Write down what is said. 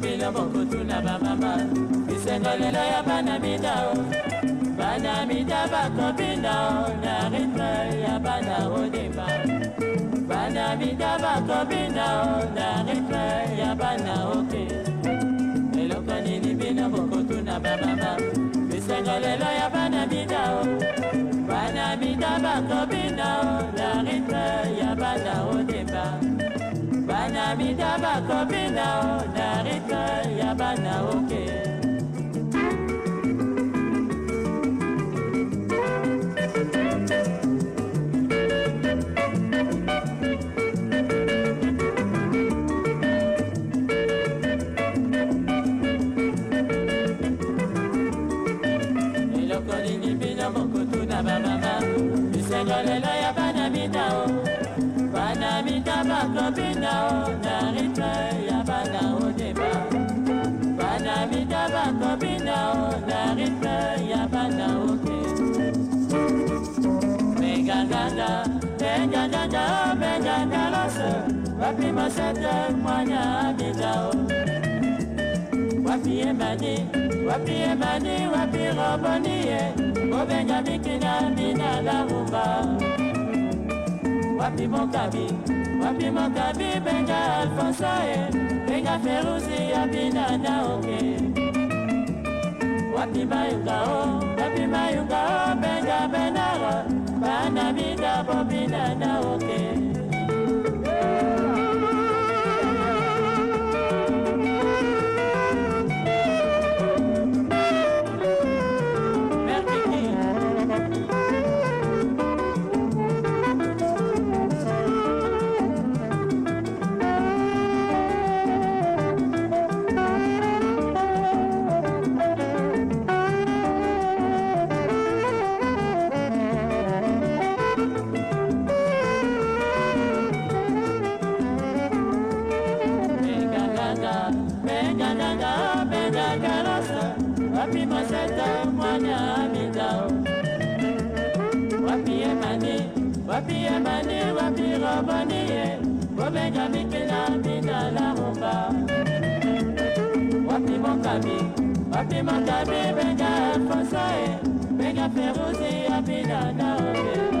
mibilo bokutu na bamama bisengo lelo ya bana midao bana mida bakobina na ritme ya bana odeba bana mida bakobina na ritme ya bana oke eloko nini bino bokutu na bamama bisengo lelo ya bana midao bana mida bakobina na ritme ya bana odeba bana mida bakobina Bye. benjandanda benjandanda benjandalose wapi masete wapi emani wapi emani wapi la wapi mokabi wapi mokabi benga alfonso benga na wapi mayunga o wapi mayunga o wapi masata mwana mitao wapi emani wapi emani wapi roboni ye kobenga mikila mina la rumba wapi mokami wapi mokami benga fonso ye benga feruzi ya mina na obe